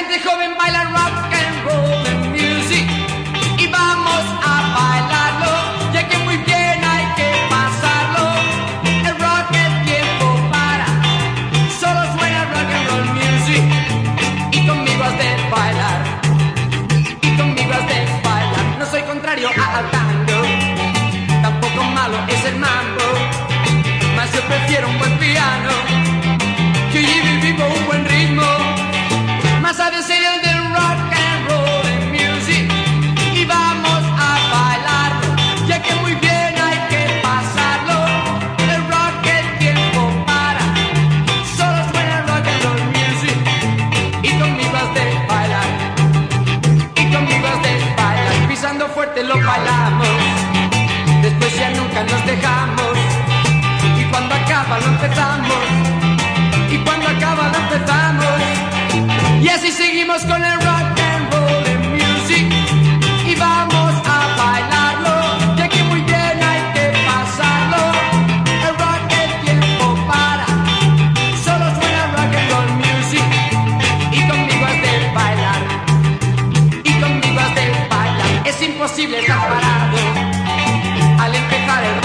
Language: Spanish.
gente joven baila rock and roll music y vamos a bailarlo, ya que muy bien hay que pasarlo. El rock es tiempo para, solo suena rock and roll music y conmigo has de bailar, y conmigo has de bailar. No soy contrario al tango, tampoco malo es el mambo, mas yo prefiero un buen piano pisando fuerte lo bailamos, después ya nunca nos dejamos. Y cuando acaba lo empezamos. Y cuando acaba lo empezamos. Y así seguimos con el al empezar el